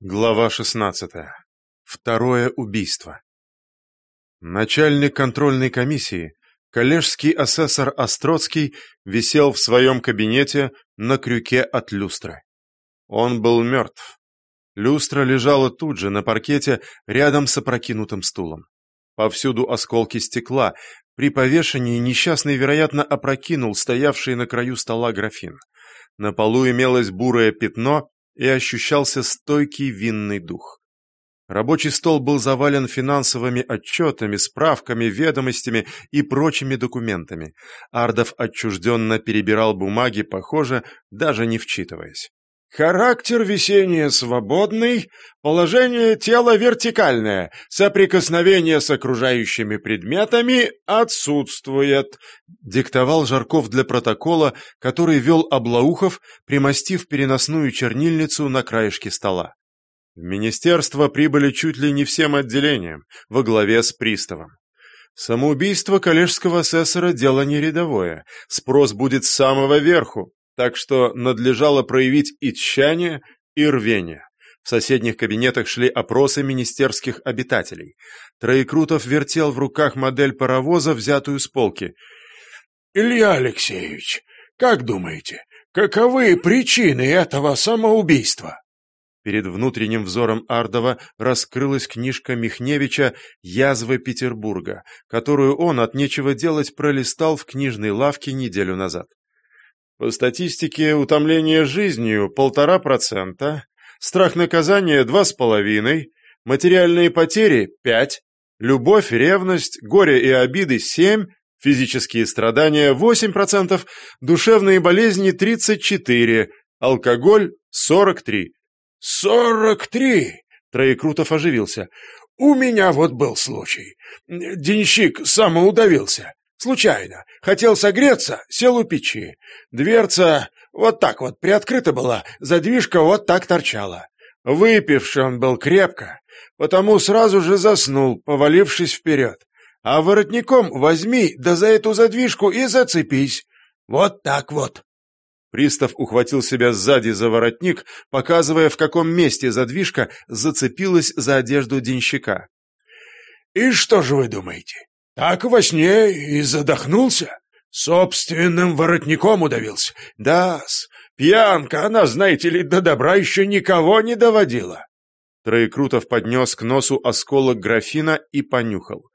Глава 16. Второе убийство. Начальник контрольной комиссии, коллежский асессор Остроцкий, висел в своем кабинете на крюке от люстры. Он был мертв. Люстра лежала тут же, на паркете, рядом с опрокинутым стулом. Повсюду осколки стекла. При повешении несчастный, вероятно, опрокинул стоявший на краю стола графин. На полу имелось бурое пятно, и ощущался стойкий винный дух. Рабочий стол был завален финансовыми отчетами, справками, ведомостями и прочими документами. Ардов отчужденно перебирал бумаги, похоже, даже не вчитываясь. Характер висения свободный, положение тела вертикальное, соприкосновение с окружающими предметами отсутствует, диктовал Жарков для протокола, который вел Облаухов, примостив переносную чернильницу на краешке стола. В министерство прибыли чуть ли не всем отделениям, во главе с приставом. Самоубийство коллежского асессора – дело не рядовое, спрос будет с самого верху, так что надлежало проявить и тщание, и рвение. В соседних кабинетах шли опросы министерских обитателей. Троекрутов вертел в руках модель паровоза, взятую с полки. «Илья Алексеевич, как думаете, каковы причины этого самоубийства?» Перед внутренним взором Ардова раскрылась книжка Михневича «Язвы Петербурга», которую он от нечего делать пролистал в книжной лавке неделю назад. По статистике, утомление жизнью – полтора процента, страх наказания – два с половиной, материальные потери – пять, любовь, ревность, горе и обиды – семь, физические страдания – восемь процентов, душевные болезни – тридцать четыре, алкоголь – сорок три. «Сорок три!» – Троекрутов оживился. «У меня вот был случай. Денщик самоудавился. Случайно. Хотел согреться, сел у печи. Дверца вот так вот приоткрыта была, задвижка вот так торчала. Выпивший он был крепко, потому сразу же заснул, повалившись вперед. А воротником возьми, да за эту задвижку и зацепись. Вот так вот. Пристав ухватил себя сзади за воротник, показывая, в каком месте задвижка зацепилась за одежду денщика. «И что же вы думаете? Так во сне и задохнулся. Собственным воротником удавился. Да-с, пьянка, она, знаете ли, до добра еще никого не доводила. Троекрутов поднес к носу осколок графина и понюхал.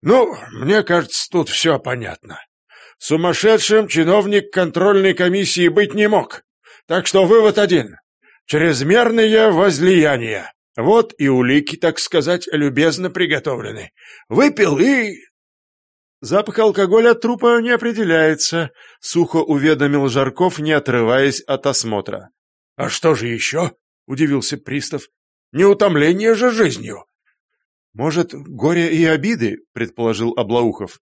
«Ну, мне кажется, тут все понятно. Сумасшедшим чиновник контрольной комиссии быть не мог. Так что вывод один. Чрезмерные возлияния. Вот и улики, так сказать, любезно приготовлены. Выпил и... Запах алкоголя от трупа не определяется, сухо уведомил Жарков, не отрываясь от осмотра. А что же еще? удивился пристав. Не утомление же жизнью. Может, горе и обиды, предположил Облаухов.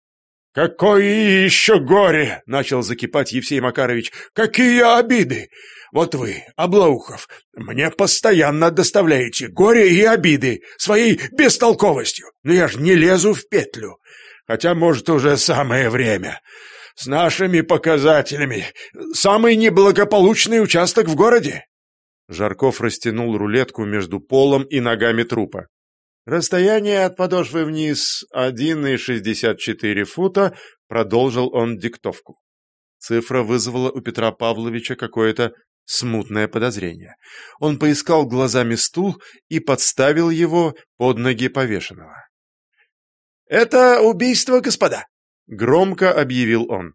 «Какое еще горе!» — начал закипать Евсей Макарович. «Какие обиды! Вот вы, Облаухов, мне постоянно доставляете горе и обиды своей бестолковостью, но я же не лезу в петлю. Хотя, может, уже самое время. С нашими показателями самый неблагополучный участок в городе». Жарков растянул рулетку между полом и ногами трупа. Расстояние от подошвы вниз 1,64 фута, продолжил он диктовку. Цифра вызвала у Петра Павловича какое-то смутное подозрение. Он поискал глазами стул и подставил его под ноги повешенного. «Это убийство, господа!» — громко объявил он.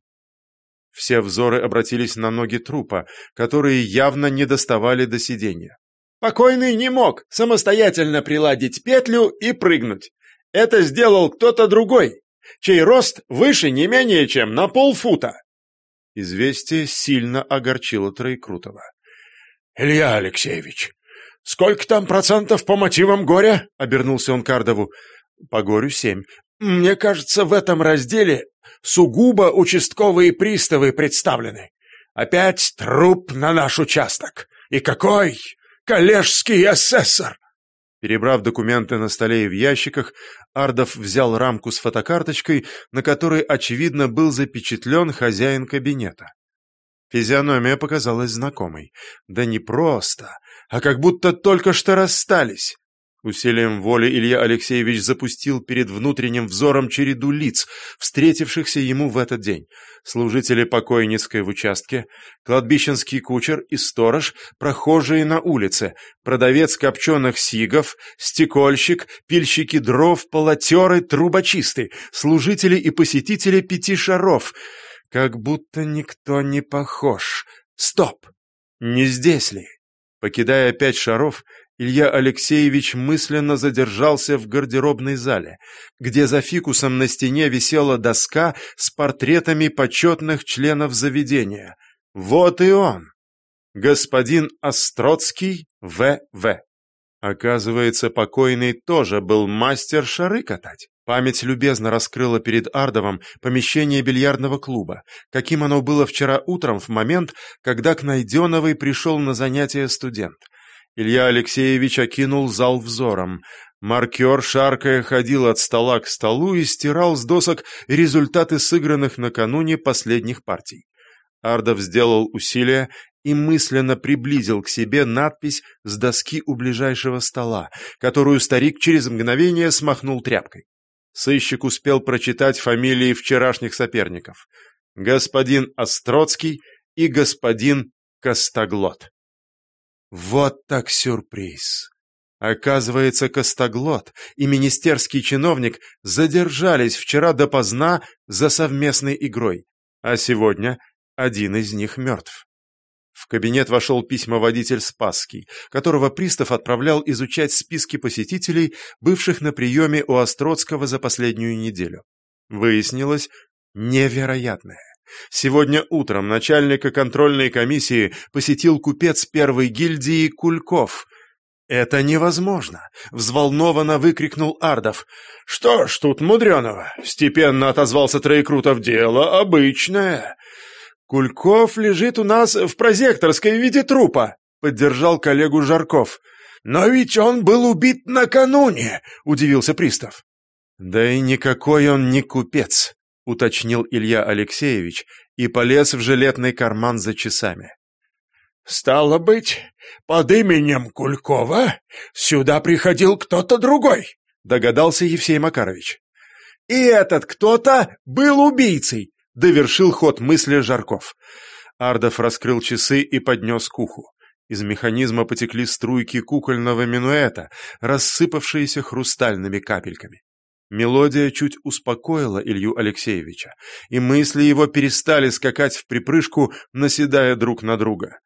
Все взоры обратились на ноги трупа, которые явно не доставали до сиденья. Покойный не мог самостоятельно приладить петлю и прыгнуть. Это сделал кто-то другой, чей рост выше не менее чем на полфута. Известие сильно огорчило Троекрутова. «Илья Алексеевич, сколько там процентов по мотивам горя?» — обернулся он Кардову. «По горю семь. Мне кажется, в этом разделе сугубо участковые приставы представлены. Опять труп на наш участок. И какой! Коллежский асессор!» Перебрав документы на столе и в ящиках, Ардов взял рамку с фотокарточкой, на которой, очевидно, был запечатлен хозяин кабинета. Физиономия показалась знакомой. Да не просто, а как будто только что расстались. Усилием воли Илья Алексеевич запустил перед внутренним взором череду лиц, встретившихся ему в этот день. Служители покойницкой в участке, кладбищенский кучер и сторож, прохожие на улице, продавец копченых сигов, стекольщик, пильщики дров, полотеры, трубочисты, служители и посетители пяти шаров. Как будто никто не похож. Стоп! Не здесь ли? Покидая пять шаров, Илья Алексеевич мысленно задержался в гардеробной зале, где за фикусом на стене висела доска с портретами почетных членов заведения. Вот и он! Господин Остроцкий В.В. Оказывается, покойный тоже был мастер шары катать. Память любезно раскрыла перед Ардовым помещение бильярдного клуба, каким оно было вчера утром в момент, когда к Найденовой пришел на занятия студент — Илья Алексеевич окинул зал взором. Маркер, шаркая, ходил от стола к столу и стирал с досок результаты сыгранных накануне последних партий. Ардов сделал усилие и мысленно приблизил к себе надпись с доски у ближайшего стола, которую старик через мгновение смахнул тряпкой. Сыщик успел прочитать фамилии вчерашних соперников. Господин Остроцкий и господин Костоглот. Вот так сюрприз! Оказывается, Костоглот и министерский чиновник задержались вчера допоздна за совместной игрой, а сегодня один из них мертв. В кабинет вошел письмоводитель Спасский, которого пристав отправлял изучать списки посетителей, бывших на приеме у Остроцкого за последнюю неделю. Выяснилось невероятное. Сегодня утром начальника контрольной комиссии посетил купец первой гильдии Кульков. «Это невозможно!» — взволнованно выкрикнул Ардов. «Что ж тут мудреного?» — степенно отозвался Троекрутов. «Дело обычное!» «Кульков лежит у нас в прозекторской в виде трупа», — поддержал коллегу Жарков. «Но ведь он был убит накануне», — удивился пристав. «Да и никакой он не купец уточнил Илья Алексеевич и полез в жилетный карман за часами. «Стало быть, под именем Кулькова сюда приходил кто-то другой», догадался Евсей Макарович. «И этот кто-то был убийцей», довершил ход мысли Жарков. Ардов раскрыл часы и поднес к уху. Из механизма потекли струйки кукольного минуэта, рассыпавшиеся хрустальными капельками. Мелодия чуть успокоила Илью Алексеевича, и мысли его перестали скакать в припрыжку, наседая друг на друга.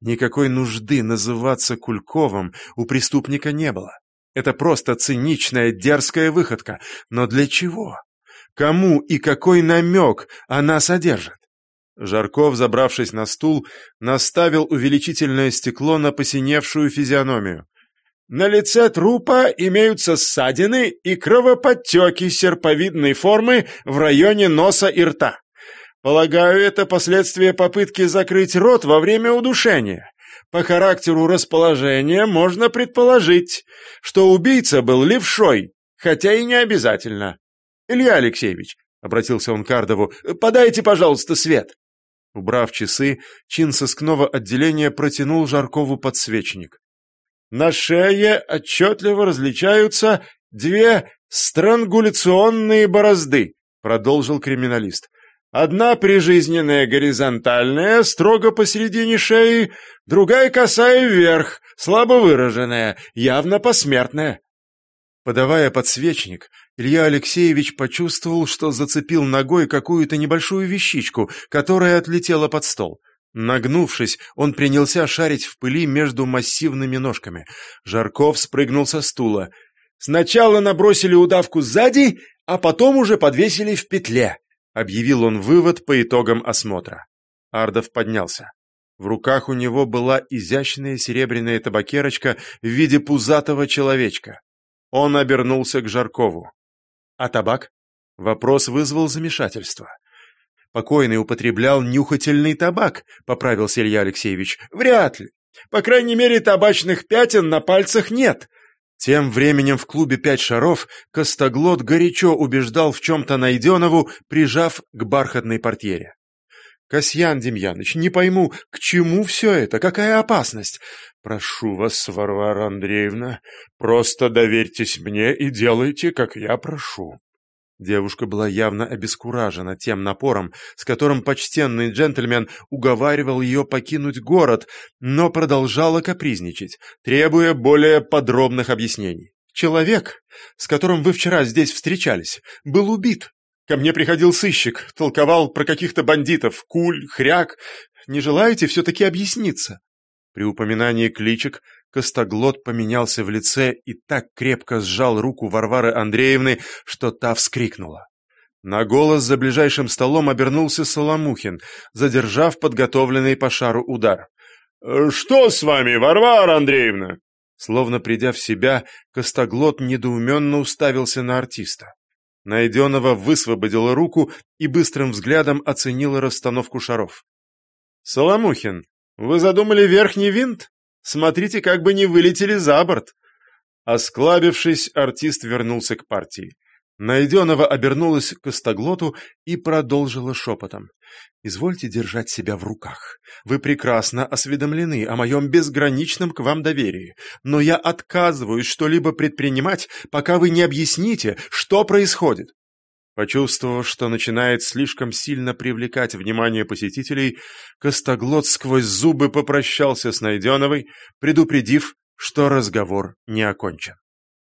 Никакой нужды называться Кульковым у преступника не было. Это просто циничная, дерзкая выходка. Но для чего? Кому и какой намек она содержит? Жарков, забравшись на стул, наставил увеличительное стекло на посиневшую физиономию. На лице трупа имеются ссадины и кровоподтеки серповидной формы в районе носа и рта. Полагаю, это последствия попытки закрыть рот во время удушения. По характеру расположения можно предположить, что убийца был левшой, хотя и не обязательно. Илья Алексеевич, — обратился он к Кардову, — подайте, пожалуйста, свет. Убрав часы, чин сыскного отделения протянул Жаркову подсвечник. На шее отчетливо различаются две странгуляционные борозды, продолжил криминалист. Одна прижизненная горизонтальная, строго посередине шеи, другая косая вверх, слабо выраженная, явно посмертная. Подавая подсвечник, Илья Алексеевич почувствовал, что зацепил ногой какую-то небольшую вещичку, которая отлетела под стол. Нагнувшись, он принялся шарить в пыли между массивными ножками. Жарков спрыгнул со стула. «Сначала набросили удавку сзади, а потом уже подвесили в петле», — объявил он вывод по итогам осмотра. Ардов поднялся. В руках у него была изящная серебряная табакерочка в виде пузатого человечка. Он обернулся к Жаркову. «А табак?» Вопрос вызвал замешательство. Покойный употреблял нюхательный табак, поправился Илья Алексеевич. Вряд ли. По крайней мере, табачных пятен на пальцах нет. Тем временем в клубе «Пять шаров» Костоглот горячо убеждал в чем-то Найденову, прижав к бархатной портьере. Касьян Демьяныч, не пойму, к чему все это, какая опасность? Прошу вас, Варвара Андреевна, просто доверьтесь мне и делайте, как я прошу. Девушка была явно обескуражена тем напором, с которым почтенный джентльмен уговаривал ее покинуть город, но продолжала капризничать, требуя более подробных объяснений. «Человек, с которым вы вчера здесь встречались, был убит. Ко мне приходил сыщик, толковал про каких-то бандитов, куль, хряк. Не желаете все-таки объясниться?» При упоминании кличек Костоглот поменялся в лице и так крепко сжал руку Варвары Андреевны, что та вскрикнула. На голос за ближайшим столом обернулся Соломухин, задержав подготовленный по шару удар. «Что с вами, Варвара Андреевна?» Словно придя в себя, Костоглот недоуменно уставился на артиста. Найденного высвободила руку и быстрым взглядом оценила расстановку шаров. «Соломухин, вы задумали верхний винт?» Смотрите, как бы не вылетели за борт!» Осклабившись, артист вернулся к партии. Найденного обернулась к Костоглоту и продолжила шепотом. «Извольте держать себя в руках. Вы прекрасно осведомлены о моем безграничном к вам доверии, но я отказываюсь что-либо предпринимать, пока вы не объясните, что происходит. Почувствовав, что начинает слишком сильно привлекать внимание посетителей, Костоглот сквозь зубы попрощался с Найденовой, предупредив, что разговор не окончен.